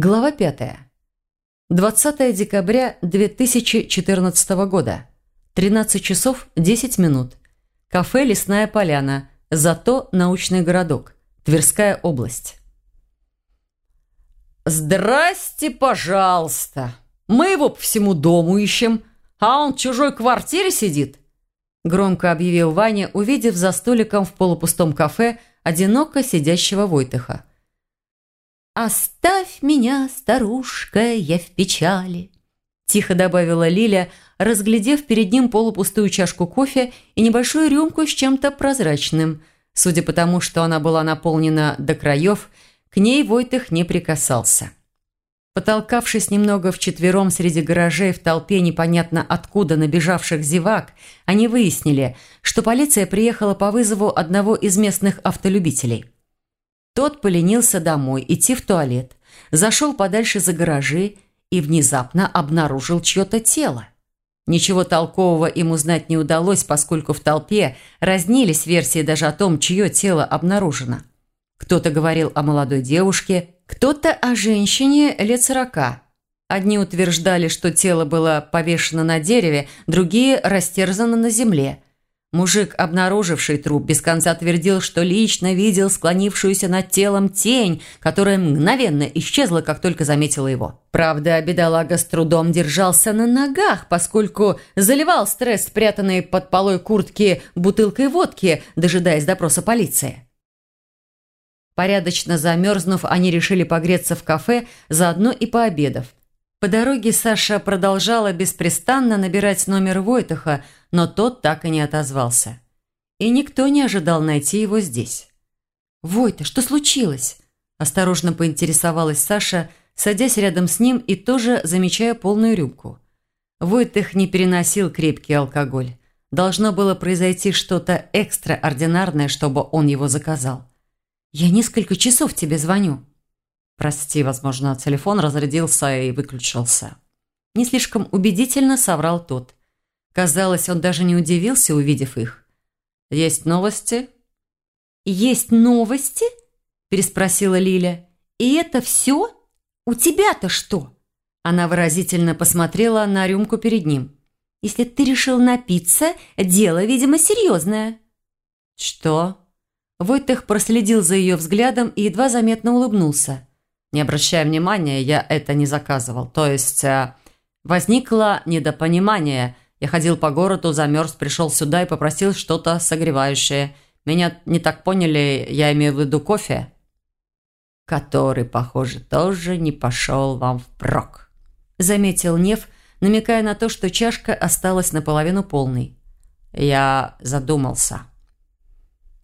Глава 5. 20 декабря 2014 года. 13 часов 10 минут. Кафе «Лесная поляна». Зато научный городок. Тверская область. «Здрасте, пожалуйста! Мы его по всему дому ищем, а он в чужой квартире сидит!» Громко объявил Ваня, увидев за столиком в полупустом кафе одиноко сидящего Войтыха. «Оставь меня, старушка, я в печали», – тихо добавила Лиля, разглядев перед ним полупустую чашку кофе и небольшую рюмку с чем-то прозрачным. Судя по тому, что она была наполнена до краев, к ней Войтых не прикасался. Потолкавшись немного вчетвером среди гаражей в толпе непонятно откуда набежавших зевак, они выяснили, что полиция приехала по вызову одного из местных автолюбителей – тот поленился домой, идти в туалет, зашел подальше за гаражи и внезапно обнаружил чье-то тело. Ничего толкового им узнать не удалось, поскольку в толпе разнились версии даже о том, чье тело обнаружено. Кто-то говорил о молодой девушке, кто-то о женщине лет сорока. Одни утверждали, что тело было повешено на дереве, другие – растерзано на земле – Мужик, обнаруживший труп, без конца твердил, что лично видел склонившуюся над телом тень, которая мгновенно исчезла, как только заметила его. Правда, бедолага с трудом держался на ногах, поскольку заливал стресс, спрятанный под полой куртки бутылкой водки, дожидаясь допроса полиции. Порядочно замерзнув, они решили погреться в кафе, заодно и пообедав. По дороге Саша продолжала беспрестанно набирать номер Войтаха, но тот так и не отозвался. И никто не ожидал найти его здесь. «Войта, что случилось?» – осторожно поинтересовалась Саша, садясь рядом с ним и тоже замечая полную рюмку. Войтых не переносил крепкий алкоголь. Должно было произойти что-то экстраординарное, чтобы он его заказал. «Я несколько часов тебе звоню». Прости, возможно, телефон разрядился и выключился. Не слишком убедительно соврал тот. Казалось, он даже не удивился, увидев их. «Есть новости?» «Есть новости?» – переспросила Лиля. «И это все? У тебя-то что?» Она выразительно посмотрела на рюмку перед ним. «Если ты решил напиться, дело, видимо, серьезное». «Что?» Войтех проследил за ее взглядом и едва заметно улыбнулся. Не обращая внимания, я это не заказывал. То есть э, возникло недопонимание. Я ходил по городу, замерз, пришел сюда и попросил что-то согревающее. Меня не так поняли, я имею в виду кофе. Который, похоже, тоже не пошел вам впрок. Заметил Нев, намекая на то, что чашка осталась наполовину полной. Я задумался.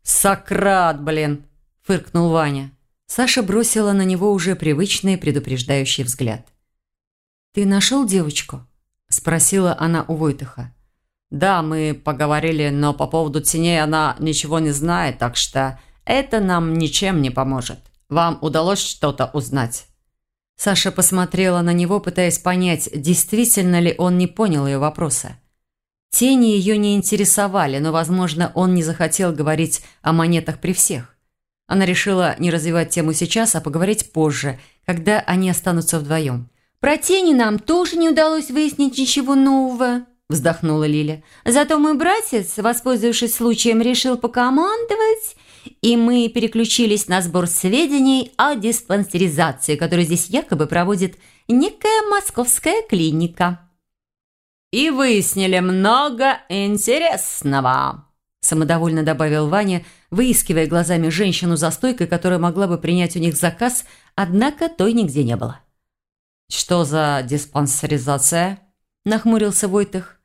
«Сократ, блин!» – фыркнул Ваня. Саша бросила на него уже привычный предупреждающий взгляд. «Ты нашел девочку?» – спросила она у Войтыха. «Да, мы поговорили, но по поводу теней она ничего не знает, так что это нам ничем не поможет. Вам удалось что-то узнать?» Саша посмотрела на него, пытаясь понять, действительно ли он не понял ее вопроса. Тени ее не интересовали, но, возможно, он не захотел говорить о монетах при всех. Она решила не развивать тему сейчас, а поговорить позже, когда они останутся вдвоем. «Про тени нам тоже не удалось выяснить ничего нового», – вздохнула Лиля. «Зато мой братец, воспользовавшись случаем, решил покомандовать, и мы переключились на сбор сведений о диспансеризации, которую здесь якобы проводит некая московская клиника». «И выяснили много интересного», самодовольно добавил Ваня, выискивая глазами женщину за стойкой, которая могла бы принять у них заказ, однако той нигде не было. «Что за диспансеризация?» – нахмурился Войтых.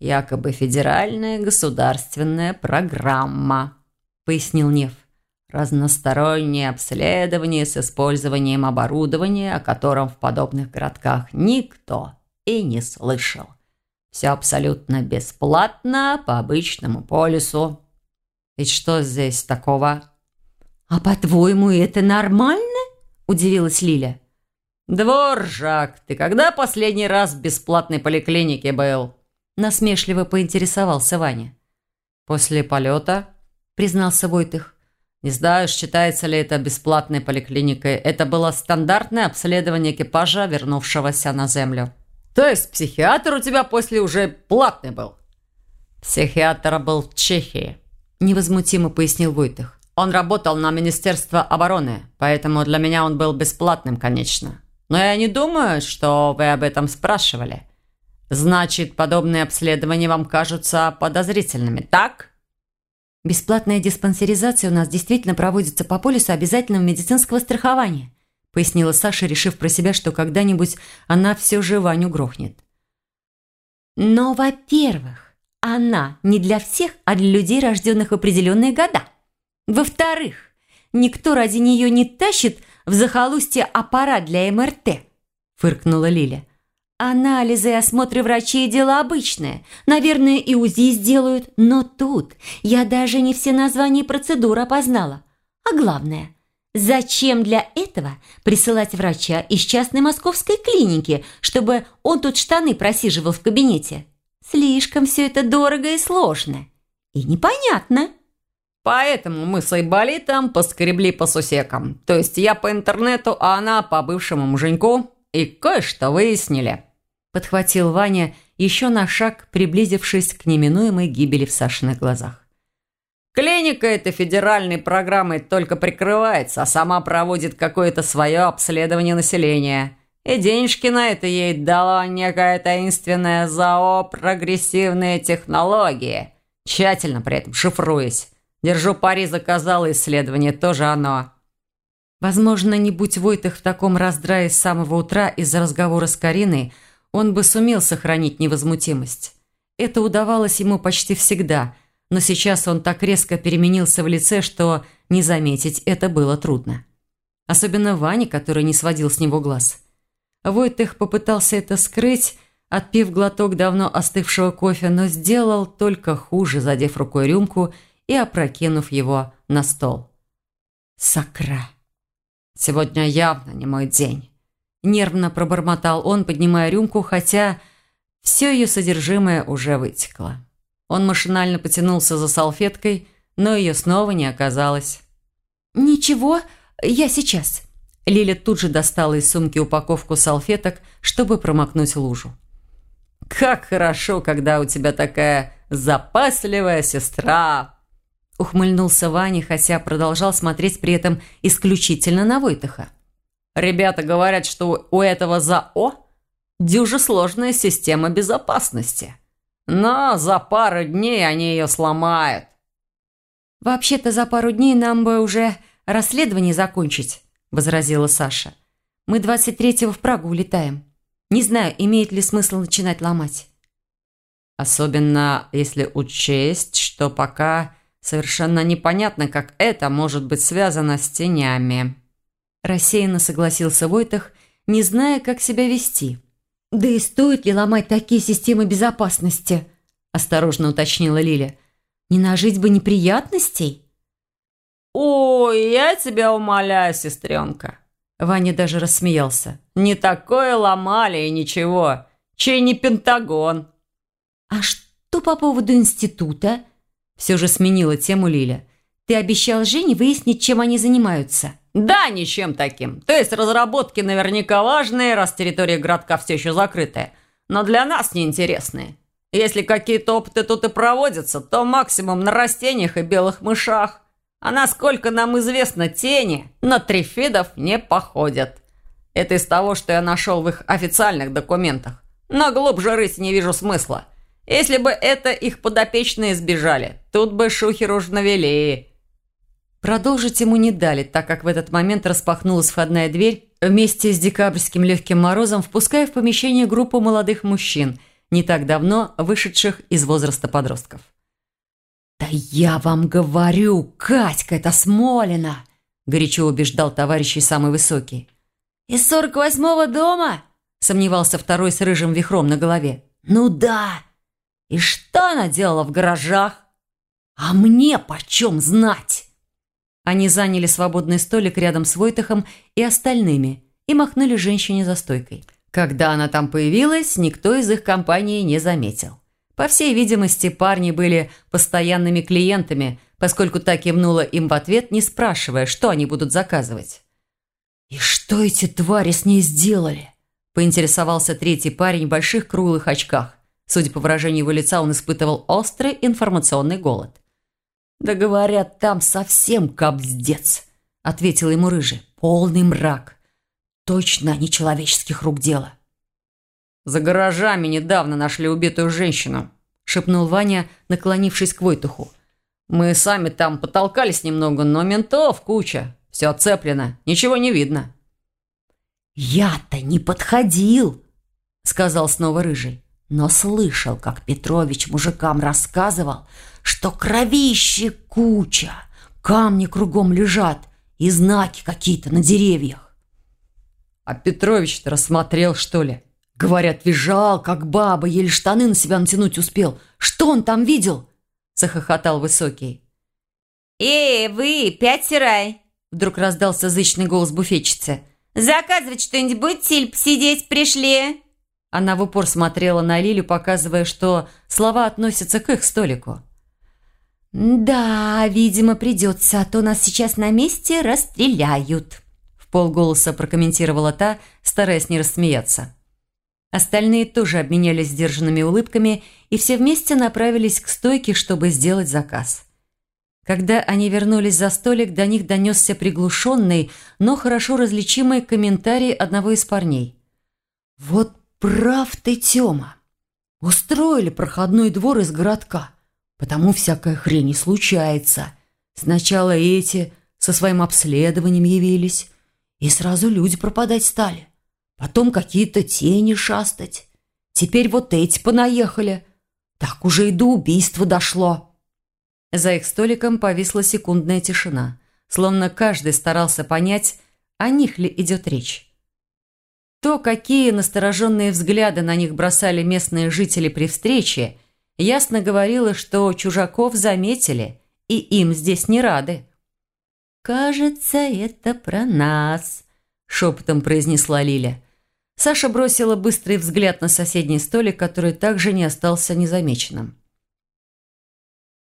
«Якобы федеральная государственная программа», – пояснил Нев. «Разностороннее обследование с использованием оборудования, о котором в подобных городках никто и не слышал». Все абсолютно бесплатно по обычному полюсу. Ведь что здесь такого? А по-твоему, это нормально? Удивилась Лиля. Дворжак, ты когда последний раз в бесплатной поликлинике был? Насмешливо поинтересовался Ваня. После полета, признался Войтых. Не знаю, считается ли это бесплатной поликлиникой. Это было стандартное обследование экипажа, вернувшегося на Землю. То есть психиатр у тебя после уже платный был? Психиатр был в Чехии, невозмутимо пояснил Войтых. Он работал на Министерство обороны, поэтому для меня он был бесплатным, конечно. Но я не думаю, что вы об этом спрашивали. Значит, подобные обследования вам кажутся подозрительными, так? Бесплатная диспансеризация у нас действительно проводится по полису обязательного медицинского страхования, пояснила Саша, решив про себя, что когда-нибудь она все же Ваню грохнет. Но, во-первых, она не для всех, а для людей, рожденных в определенные года. Во-вторых, никто ради нее не тащит в захолустье аппарат для МРТ, фыркнула Лиля. Анализы и осмотры врачей – дело обычное. Наверное, и УЗИ сделают. Но тут я даже не все названия процедур опознала. А главное, зачем для этого присылать врача из частной московской клиники, чтобы он тут штаны просиживал в кабинете? Слишком все это дорого и сложно. И непонятно. Поэтому мы с Айболитом поскребли по сусекам. То есть я по интернету, а она по бывшему муженьку. И кое-что выяснили. Подхватил Ваня, еще на шаг приблизившись к неминуемой гибели в Сашиных глазах. Клиника этой федеральной программой только прикрывается, а сама проводит какое-то свое обследование населения. И денежки на это ей дала некая таинственная ЗАО «Прогрессивные технологии», тщательно при этом шифруясь. Держу пари, заказала исследование, тоже оно. Возможно, не будь Войтых в таком раздрае с самого утра из-за разговора с Кариной, он бы сумел сохранить невозмутимость. Это удавалось ему почти всегда, но сейчас он так резко переменился в лице, что не заметить это было трудно. Особенно Ване, который не сводил с него глаз. Войтых попытался это скрыть, отпив глоток давно остывшего кофе, но сделал только хуже, задев рукой рюмку и опрокинув его на стол. «Сакра! Сегодня явно не мой день!» Нервно пробормотал он, поднимая рюмку, хотя все ее содержимое уже вытекло. Он машинально потянулся за салфеткой, но ее снова не оказалось. «Ничего, я сейчас». Лиля тут же достала из сумки упаковку салфеток, чтобы промокнуть лужу. «Как хорошо, когда у тебя такая запасливая сестра!» Ухмыльнулся Ваня, хотя продолжал смотреть при этом исключительно на Войтыха. Ребята говорят, что у этого ЗАО дюже сложная система безопасности. Но за пару дней они ее сломают. «Вообще-то за пару дней нам бы уже расследование закончить», – возразила Саша. «Мы 23-го в Прагу улетаем. Не знаю, имеет ли смысл начинать ломать». Особенно если учесть, что пока совершенно непонятно, как это может быть связано с тенями. Рассеянно согласился Войтах, не зная, как себя вести. «Да и стоит ли ломать такие системы безопасности?» осторожно уточнила Лиля. «Не нажить бы неприятностей?» «Ой, я тебя умоляю, сестренка!» Ваня даже рассмеялся. «Не такое ломали и ничего. Чей не Пентагон?» «А что по поводу института?» Все же сменила тему Лиля. «Ты обещал Жене выяснить, чем они занимаются». Да, ничем таким. То есть разработки наверняка важные, раз территория городка все еще закрытая. Но для нас неинтересные. Если какие-то опыты тут и проводятся, то максимум на растениях и белых мышах. А насколько нам известно, тени на трифидов не походят. Это из того, что я нашел в их официальных документах. Но глубже рыть не вижу смысла. Если бы это их подопечные сбежали, тут бы шухер уж навели. Продолжить ему не дали, так как в этот момент распахнулась входная дверь вместе с декабрьским легким морозом, впуская в помещение группу молодых мужчин, не так давно вышедших из возраста подростков. «Да я вам говорю, Катька, это Смолина!» горячо убеждал товарищ самый высокий. «Из сорок восьмого дома?» сомневался второй с рыжим вихром на голове. «Ну да! И что она делала в гаражах?» «А мне почем знать?» Они заняли свободный столик рядом с Войтахом и остальными и махнули женщине за стойкой. Когда она там появилась, никто из их компании не заметил. По всей видимости, парни были постоянными клиентами, поскольку та кивнула им в ответ, не спрашивая, что они будут заказывать. «И что эти твари с ней сделали?» – поинтересовался третий парень в больших круглых очках. Судя по выражению его лица, он испытывал острый информационный голод. «Да говорят, там совсем кобздец», – ответил ему рыжий. «Полный мрак. Точно не человеческих рук дело». «За гаражами недавно нашли убитую женщину», – шепнул Ваня, наклонившись к Войтуху. «Мы сами там потолкались немного, но ментов куча. Все оцеплено, ничего не видно». «Я-то не подходил», – сказал снова Рыжий. «Но слышал, как Петрович мужикам рассказывал, что кровище куча, камни кругом лежат и знаки какие-то на деревьях». «А Петрович-то рассмотрел, что ли?» Говорят, визжал, как баба, еле штаны на себя натянуть успел. Что он там видел?» Захохотал Высокий. «Эй, вы, пять сирай!» Вдруг раздался зычный голос буфетчицы. «Заказывать что-нибудь будете или посидеть пришли?» Она в упор смотрела на Лилю, показывая, что слова относятся к их столику. «Да, видимо, придется, а то нас сейчас на месте расстреляют», в полголоса прокомментировала та, стараясь не рассмеяться. Остальные тоже обменялись сдержанными улыбками и все вместе направились к стойке, чтобы сделать заказ. Когда они вернулись за столик, до них донесся приглушенный, но хорошо различимый комментарий одного из парней. «Вот прав ты, Тёма! Устроили проходной двор из городка, потому всякая хрень и случается. Сначала эти со своим обследованием явились, и сразу люди пропадать стали потом какие-то тени шастать. Теперь вот эти понаехали. Так уже и до убийства дошло». За их столиком повисла секундная тишина, словно каждый старался понять, о них ли идет речь. То, какие настороженные взгляды на них бросали местные жители при встрече, ясно говорило, что чужаков заметили, и им здесь не рады. «Кажется, это про нас», – шепотом произнесла Лиля. Саша бросила быстрый взгляд на соседний столик, который также не остался незамеченным.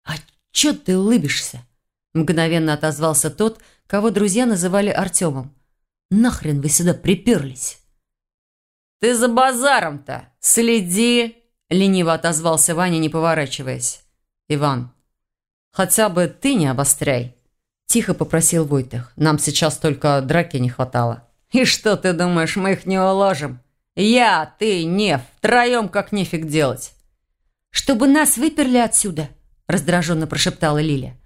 «А чё ты улыбишься?» Мгновенно отозвался тот, кого друзья называли Артемом. «Нахрен вы сюда приперлись?» «Ты за базаром-то! Следи!» Лениво отозвался Ваня, не поворачиваясь. «Иван, хотя бы ты не обостряй!» Тихо попросил Войтых. «Нам сейчас только драки не хватало». «И что ты думаешь, мы их не уложим? Я, ты, Нев, втроем как нефиг делать». «Чтобы нас выперли отсюда», – раздраженно прошептала Лиля.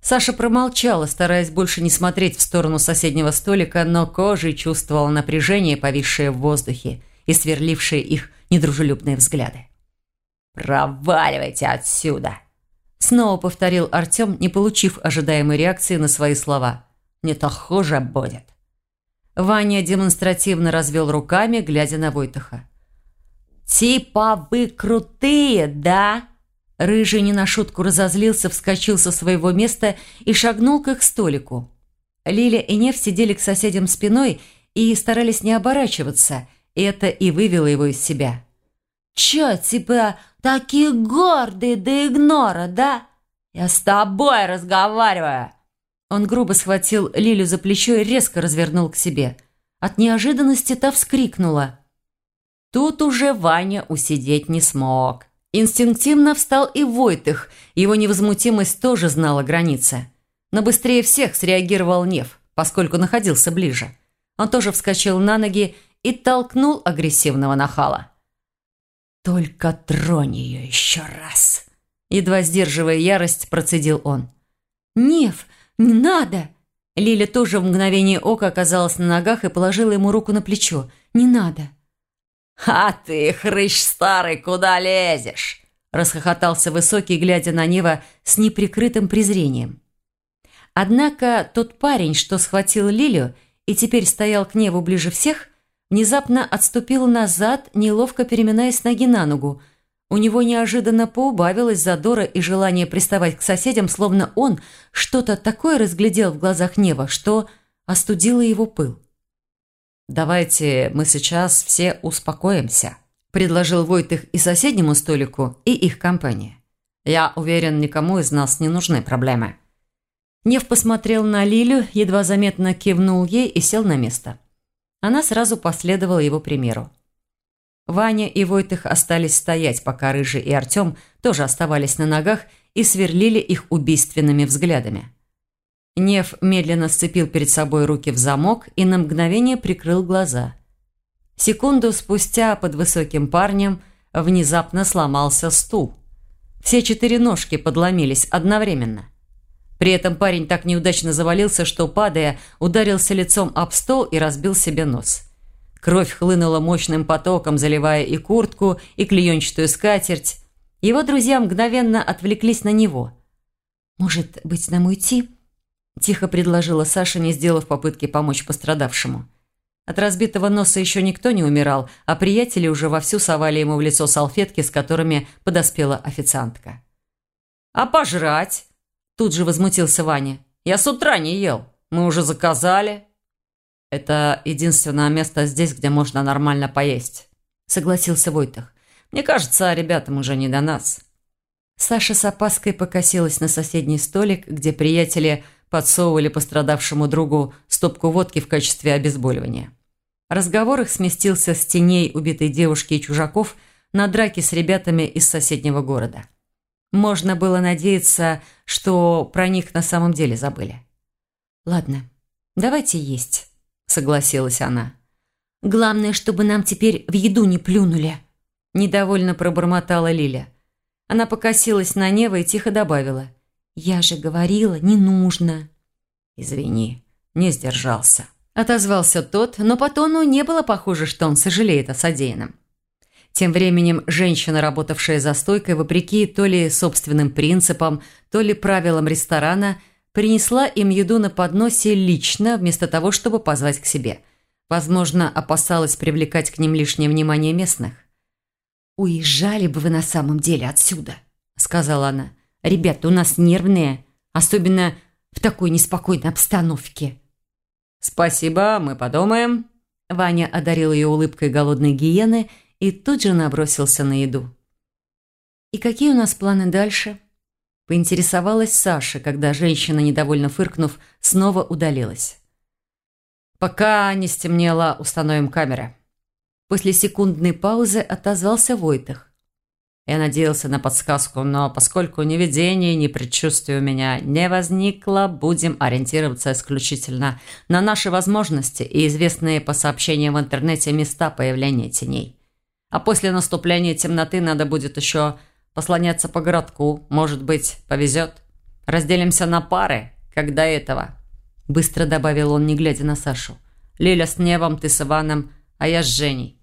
Саша промолчала, стараясь больше не смотреть в сторону соседнего столика, но кожей чувствовала напряжение, повисшее в воздухе и сверлившие их недружелюбные взгляды. «Проваливайте отсюда!» Снова повторил Артем, не получив ожидаемой реакции на свои слова. «Не то хуже будет». Ваня демонстративно развел руками, глядя на Войтаха. «Типа вы крутые, да?» Рыжий не на шутку разозлился, вскочил со своего места и шагнул к их столику. Лиля и Нев сидели к соседям спиной и старались не оборачиваться. Это и вывело его из себя. «Чё, типа, такие гордые до игнора, да? Я с тобой разговариваю!» Он грубо схватил Лилю за плечо и резко развернул к себе. От неожиданности та вскрикнула. Тут уже Ваня усидеть не смог. Инстинктивно встал и Войтых, его невозмутимость тоже знала границы. Но быстрее всех среагировал Нев, поскольку находился ближе. Он тоже вскочил на ноги и толкнул агрессивного нахала. «Только тронь ее еще раз!» Едва сдерживая ярость, процедил он. «Нев, «Не надо!» Лиля тоже в мгновение ока оказалась на ногах и положила ему руку на плечо. «Не надо!» «А ты, хрыщ старый, куда лезешь?» Расхохотался высокий, глядя на Нева с неприкрытым презрением. Однако тот парень, что схватил Лилю и теперь стоял к Неву ближе всех, внезапно отступил назад, неловко переминаясь ноги на ногу, у него неожиданно поубавилось задора и желание приставать к соседям, словно он что-то такое разглядел в глазах Нева, что остудило его пыл. «Давайте мы сейчас все успокоимся», – предложил Войтых и соседнему столику, и их компания. Я уверен, никому из нас не нужны проблемы». Нев посмотрел на Лилю, едва заметно кивнул ей и сел на место. Она сразу последовала его примеру. Ваня и Войтых остались стоять, пока Рыжий и Артем тоже оставались на ногах и сверлили их убийственными взглядами. Нев медленно сцепил перед собой руки в замок и на мгновение прикрыл глаза. Секунду спустя под высоким парнем внезапно сломался стул. Все четыре ножки подломились одновременно. При этом парень так неудачно завалился, что, падая, ударился лицом об стол и разбил себе нос. Кровь хлынула мощным потоком, заливая и куртку, и клеенчатую скатерть. Его друзья мгновенно отвлеклись на него. «Может быть, нам уйти?» – тихо предложила Саша, не сделав попытки помочь пострадавшему. От разбитого носа еще никто не умирал, а приятели уже вовсю совали ему в лицо салфетки, с которыми подоспела официантка. «А пожрать?» – тут же возмутился Ваня. «Я с утра не ел. Мы уже заказали». «Это единственное место здесь, где можно нормально поесть», – согласился Войтах. «Мне кажется, ребятам уже не до нас». Саша с опаской покосилась на соседний столик, где приятели подсовывали пострадавшему другу стопку водки в качестве обезболивания. Разговор их сместился с теней убитой девушки и чужаков на драки с ребятами из соседнего города. Можно было надеяться, что про них на самом деле забыли. «Ладно, давайте есть», согласилась она. «Главное, чтобы нам теперь в еду не плюнули», – недовольно пробормотала Лиля. Она покосилась на Нева и тихо добавила. «Я же говорила, не нужно». «Извини, не сдержался», – отозвался тот, но по тону не было похоже, что он сожалеет о содеянном. Тем временем женщина, работавшая за стойкой, вопреки то ли собственным принципам, то ли правилам ресторана – принесла им еду на подносе лично, вместо того, чтобы позвать к себе. Возможно, опасалась привлекать к ним лишнее внимание местных. «Уезжали бы вы на самом деле отсюда», — сказала она. «Ребята у нас нервные, особенно в такой неспокойной обстановке». «Спасибо, мы подумаем». Ваня одарил ее улыбкой голодной гиены и тут же набросился на еду. «И какие у нас планы дальше?» Поинтересовалась Саша, когда женщина, недовольно фыркнув, снова удалилась. «Пока не стемнело, установим камеры». После секундной паузы отозвался Войтах. Я надеялся на подсказку, но поскольку ни видения, ни предчувствия у меня не возникло, будем ориентироваться исключительно на наши возможности и известные по сообщениям в интернете места появления теней. А после наступления темноты надо будет еще послоняться по городку. Может быть, повезет. Разделимся на пары, как до этого». Быстро добавил он, не глядя на Сашу. «Лиля с Невом, ты с Иваном, а я с Женей».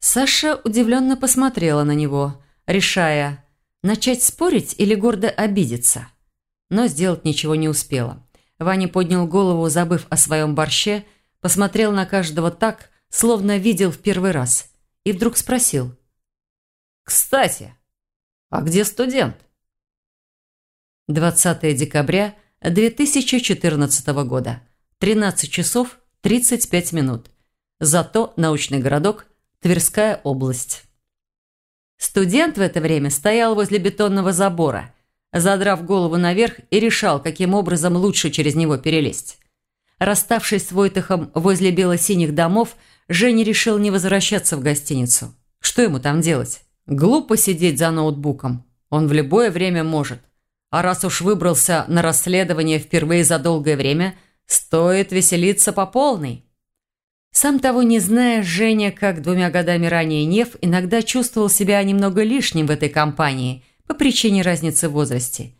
Саша удивленно посмотрела на него, решая, начать спорить или гордо обидеться. Но сделать ничего не успела. Ваня поднял голову, забыв о своем борще, посмотрел на каждого так, словно видел в первый раз, и вдруг спросил. «Кстати, «А где студент?» 20 декабря 2014 года. 13 часов 35 минут. Зато научный городок, Тверская область. Студент в это время стоял возле бетонного забора, задрав голову наверх и решал, каким образом лучше через него перелезть. Расставшись с Войтахом возле бело-синих домов, Женя решил не возвращаться в гостиницу. Что ему там делать? Глупо сидеть за ноутбуком. Он в любое время может. А раз уж выбрался на расследование впервые за долгое время, стоит веселиться по полной. Сам того не зная, Женя, как двумя годами ранее Нев, иногда чувствовал себя немного лишним в этой компании по причине разницы в возрасте.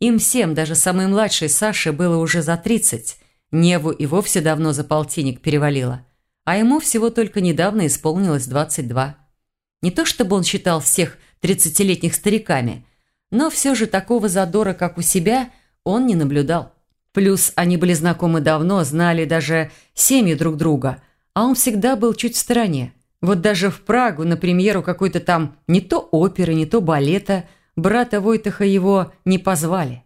Им всем, даже самой младшей Саше, было уже за 30. Неву и вовсе давно за полтинник перевалило. А ему всего только недавно исполнилось 22. Не то чтобы он считал всех тридцатилетних стариками, но все же такого задора, как у себя, он не наблюдал. Плюс они были знакомы давно, знали даже семьи друг друга, а он всегда был чуть в стороне. Вот даже в Прагу на премьеру какой-то там не то оперы, не то балета брата Войтаха его не позвали.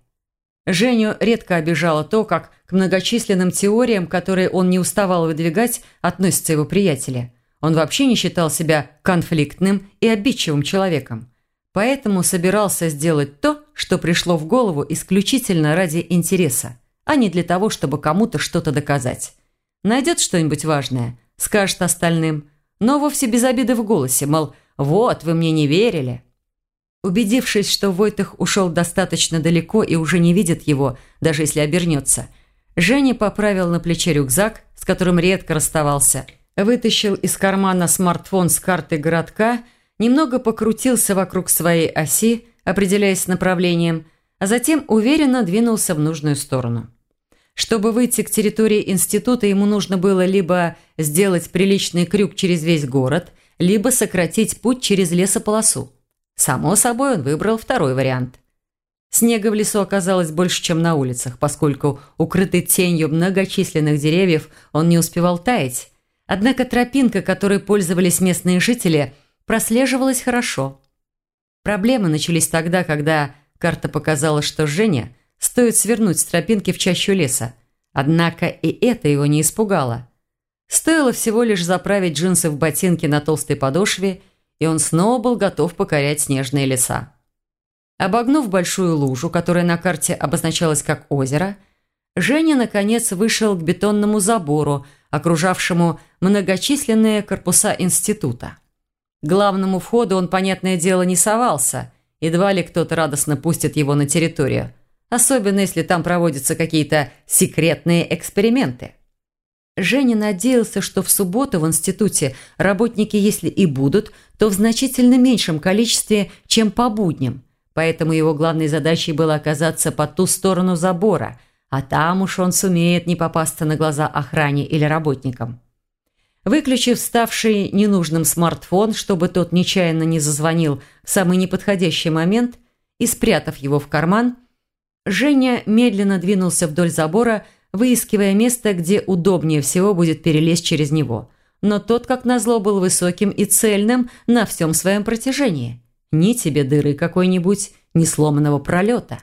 Женю редко обижало то, как к многочисленным теориям, которые он не уставал выдвигать, относятся его приятели. Он вообще не считал себя конфликтным и обидчивым человеком. Поэтому собирался сделать то, что пришло в голову исключительно ради интереса, а не для того, чтобы кому-то что-то доказать. Найдет что-нибудь важное, скажет остальным, но вовсе без обиды в голосе, мол, «Вот, вы мне не верили». Убедившись, что Войтых ушел достаточно далеко и уже не видит его, даже если обернется, Женя поправил на плече рюкзак, с которым редко расставался, вытащил из кармана смартфон с картой городка, немного покрутился вокруг своей оси, определяясь с направлением, а затем уверенно двинулся в нужную сторону. Чтобы выйти к территории института, ему нужно было либо сделать приличный крюк через весь город, либо сократить путь через лесополосу. Само собой, он выбрал второй вариант. Снега в лесу оказалось больше, чем на улицах, поскольку, укрытый тенью многочисленных деревьев, он не успевал таять. Однако тропинка, которой пользовались местные жители, прослеживалась хорошо. Проблемы начались тогда, когда карта показала, что Женя стоит свернуть с тропинки в чащу леса. Однако и это его не испугало. Стоило всего лишь заправить джинсы в ботинки на толстой подошве – и он снова был готов покорять снежные леса. Обогнув большую лужу, которая на карте обозначалась как озеро, Женя, наконец, вышел к бетонному забору, окружавшему многочисленные корпуса института. К главному входу он, понятное дело, не совался, едва ли кто-то радостно пустит его на территорию, особенно если там проводятся какие-то секретные эксперименты. Женя надеялся, что в субботу в институте работники, если и будут, то в значительно меньшем количестве, чем по будням. Поэтому его главной задачей было оказаться по ту сторону забора, а там уж он сумеет не попасться на глаза охране или работникам. Выключив ставший ненужным смартфон, чтобы тот нечаянно не зазвонил в самый неподходящий момент, и спрятав его в карман, Женя медленно двинулся вдоль забора, выискивая место, где удобнее всего будет перелезть через него. Но тот, как назло, был высоким и цельным на всем своем протяжении. Ни тебе дыры какой-нибудь, ни сломанного пролета.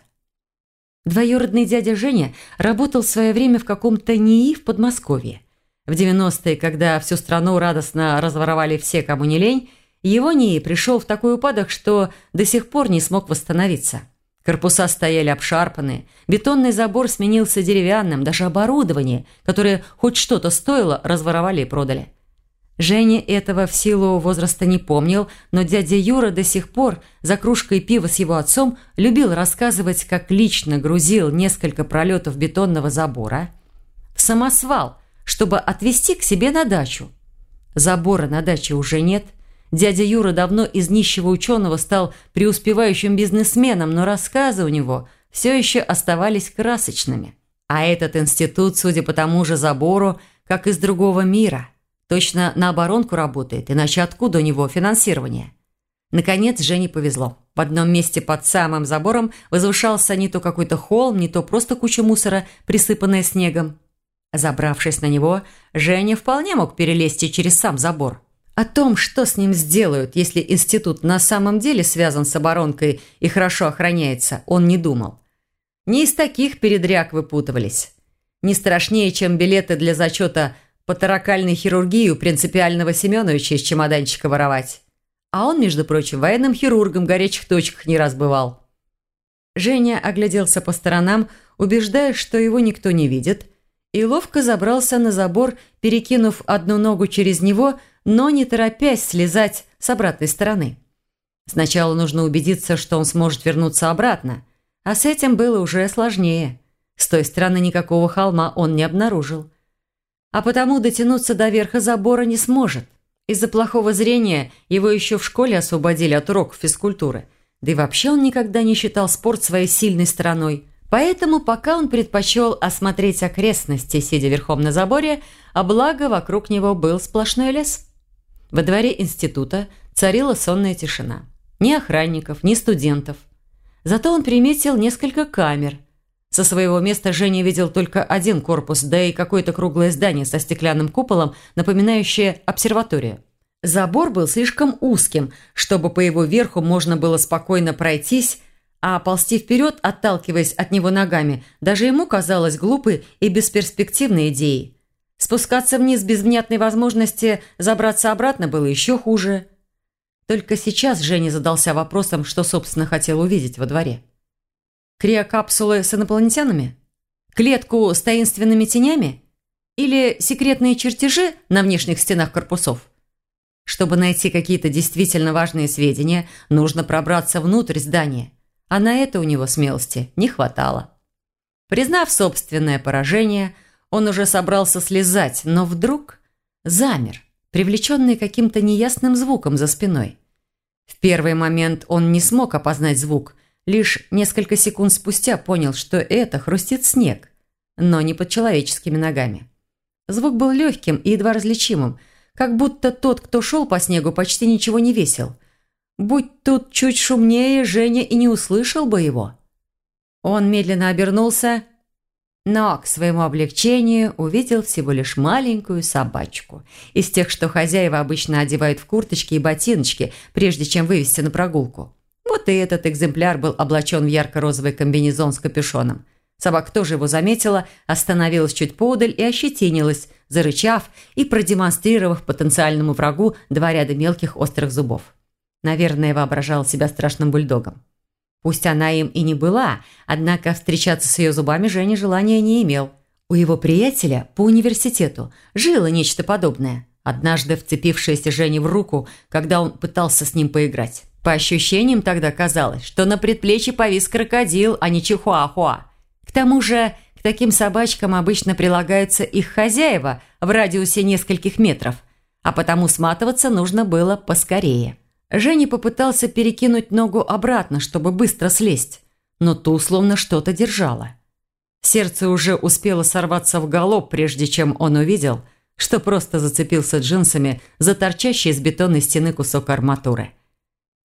Двоюродный дядя Женя работал в свое время в каком-то НИИ в Подмосковье. В 90-е, когда всю страну радостно разворовали все, кому не лень, его НИИ пришел в такой упадок, что до сих пор не смог восстановиться. Корпуса стояли обшарпанные, бетонный забор сменился деревянным, даже оборудование, которое хоть что-то стоило, разворовали и продали. Женя этого в силу возраста не помнил, но дядя Юра до сих пор за кружкой пива с его отцом любил рассказывать, как лично грузил несколько пролетов бетонного забора в самосвал, чтобы отвезти к себе на дачу. Забора на даче уже нет – Дядя Юра давно из нищего ученого стал преуспевающим бизнесменом, но рассказы у него все еще оставались красочными. А этот институт, судя по тому же забору, как из другого мира, точно на оборонку работает, иначе откуда у него финансирование? Наконец Жене повезло. В одном месте под самым забором возвышался не то какой-то холм, не то просто куча мусора, присыпанная снегом. Забравшись на него, Женя вполне мог перелезть и через сам забор. О том, что с ним сделают, если институт на самом деле связан с оборонкой и хорошо охраняется, он не думал. Не из таких передряг выпутывались. Не страшнее, чем билеты для зачета по таракальной хирургии у принципиального Семеновича из чемоданчика воровать. А он, между прочим, военным хирургом в горячих точках не раз бывал. Женя огляделся по сторонам, убеждая, что его никто не видит, и ловко забрался на забор, перекинув одну ногу через него – но не торопясь слезать с обратной стороны. Сначала нужно убедиться, что он сможет вернуться обратно, а с этим было уже сложнее. С той стороны никакого холма он не обнаружил. А потому дотянуться до верха забора не сможет. Из-за плохого зрения его еще в школе освободили от уроков физкультуры. Да и вообще он никогда не считал спорт своей сильной стороной. Поэтому пока он предпочел осмотреть окрестности, сидя верхом на заборе, а благо вокруг него был сплошной лес – во дворе института царила сонная тишина. Ни охранников, ни студентов. Зато он приметил несколько камер. Со своего места Женя видел только один корпус, да и какое-то круглое здание со стеклянным куполом, напоминающее обсерваторию. Забор был слишком узким, чтобы по его верху можно было спокойно пройтись, а ползти вперед, отталкиваясь от него ногами, даже ему казалось глупой и бесперспективной идеей. Спускаться вниз без внятной возможности забраться обратно было еще хуже. Только сейчас Женя задался вопросом, что, собственно, хотел увидеть во дворе. Криокапсулы с инопланетянами? Клетку с таинственными тенями? Или секретные чертежи на внешних стенах корпусов? Чтобы найти какие-то действительно важные сведения, нужно пробраться внутрь здания, а на это у него смелости не хватало. Признав собственное поражение, он уже собрался слезать, но вдруг замер, привлеченный каким-то неясным звуком за спиной. В первый момент он не смог опознать звук, лишь несколько секунд спустя понял, что это хрустит снег, но не под человеческими ногами. Звук был легким и едва различимым, как будто тот, кто шел по снегу, почти ничего не весил. Будь тут чуть шумнее, Женя и не услышал бы его. Он медленно обернулся, но к своему облегчению увидел всего лишь маленькую собачку. Из тех, что хозяева обычно одевают в курточки и ботиночки, прежде чем вывести на прогулку. Вот и этот экземпляр был облачен в ярко-розовый комбинезон с капюшоном. Собака тоже его заметила, остановилась чуть подаль и ощетинилась, зарычав и продемонстрировав потенциальному врагу два ряда мелких острых зубов. Наверное, воображала себя страшным бульдогом. Пусть она им и не была, однако встречаться с ее зубами Женя желания не имел. У его приятеля по университету жило нечто подобное, однажды вцепившееся Жене в руку, когда он пытался с ним поиграть. По ощущениям тогда казалось, что на предплечье повис крокодил, а не чихуахуа. К тому же к таким собачкам обычно прилагаются их хозяева в радиусе нескольких метров, а потому сматываться нужно было поскорее. Женя попытался перекинуть ногу обратно, чтобы быстро слезть, но ту словно что-то держало. Сердце уже успело сорваться в галоп, прежде чем он увидел, что просто зацепился джинсами за торчащий из бетонной стены кусок арматуры.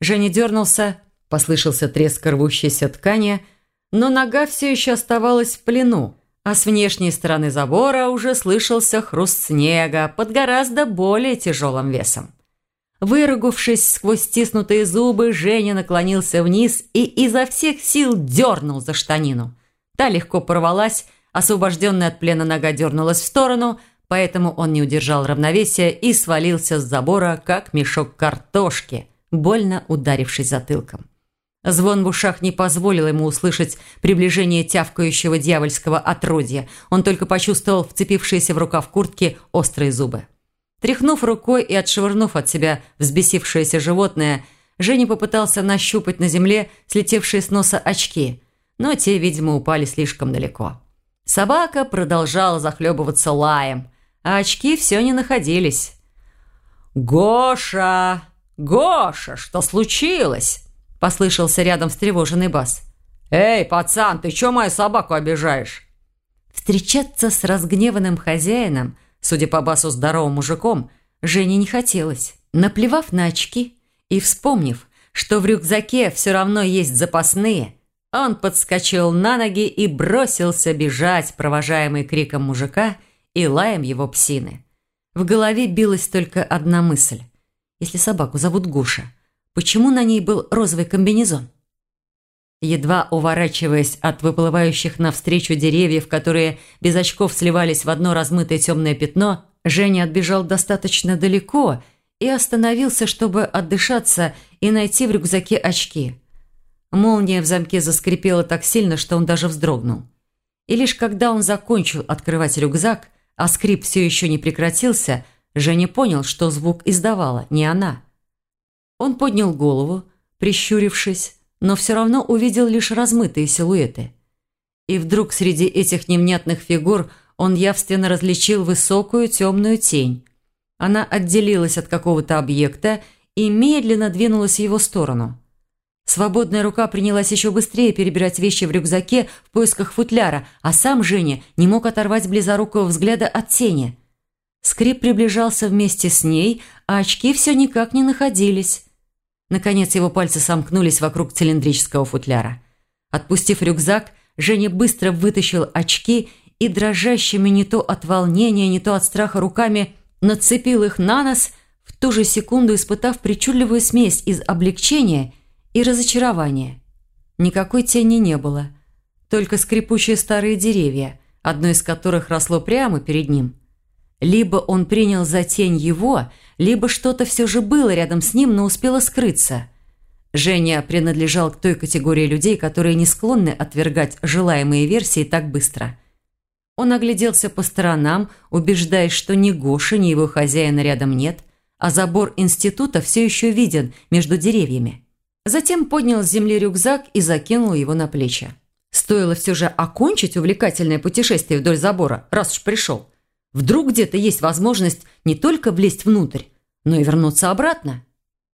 Женя дернулся, послышался треск рвущейся ткани, но нога все еще оставалась в плену, а с внешней стороны забора уже слышался хруст снега под гораздо более тяжелым весом. Выругавшись сквозь стиснутые зубы, Женя наклонился вниз и изо всех сил дернул за штанину. Та легко порвалась, освобожденная от плена нога дернулась в сторону, поэтому он не удержал равновесия и свалился с забора, как мешок картошки, больно ударившись затылком. Звон в ушах не позволил ему услышать приближение тявкающего дьявольского отродья. Он только почувствовал вцепившиеся в рукав куртки острые зубы. Тряхнув рукой и отшвырнув от себя взбесившееся животное, Женя попытался нащупать на земле слетевшие с носа очки, но те, видимо, упали слишком далеко. Собака продолжала захлебываться лаем, а очки все не находились. «Гоша! Гоша, что случилось?» – послышался рядом встревоженный бас. «Эй, пацан, ты чё мою собаку обижаешь?» Встречаться с разгневанным хозяином – Судя по басу здоровым мужиком, Жене не хотелось. Наплевав на очки и вспомнив, что в рюкзаке все равно есть запасные, он подскочил на ноги и бросился бежать, провожаемый криком мужика и лаем его псины. В голове билась только одна мысль. Если собаку зовут Гуша, почему на ней был розовый комбинезон? Едва уворачиваясь от выплывающих навстречу деревьев, которые без очков сливались в одно размытое темное пятно, Женя отбежал достаточно далеко и остановился, чтобы отдышаться и найти в рюкзаке очки. Молния в замке заскрипела так сильно, что он даже вздрогнул. И лишь когда он закончил открывать рюкзак, а скрип все еще не прекратился, Женя понял, что звук издавала не она. Он поднял голову, прищурившись, но все равно увидел лишь размытые силуэты. И вдруг среди этих невнятных фигур он явственно различил высокую темную тень. Она отделилась от какого-то объекта и медленно двинулась в его сторону. Свободная рука принялась еще быстрее перебирать вещи в рюкзаке в поисках футляра, а сам Женя не мог оторвать близорукого взгляда от тени. Скрип приближался вместе с ней, а очки все никак не находились. Наконец его пальцы сомкнулись вокруг цилиндрического футляра. Отпустив рюкзак, Женя быстро вытащил очки и дрожащими не то от волнения, не то от страха руками нацепил их на нос, в ту же секунду испытав причудливую смесь из облегчения и разочарования. Никакой тени не было, только скрипучие старые деревья, одно из которых росло прямо перед ним. Либо он принял за тень его – либо что-то все же было рядом с ним, но успело скрыться. Женя принадлежал к той категории людей, которые не склонны отвергать желаемые версии так быстро. Он огляделся по сторонам, убеждаясь, что ни Гоши, ни его хозяина рядом нет, а забор института все еще виден между деревьями. Затем поднял с земли рюкзак и закинул его на плечи. Стоило все же окончить увлекательное путешествие вдоль забора, раз уж пришел. Вдруг где-то есть возможность не только влезть внутрь, но и вернуться обратно.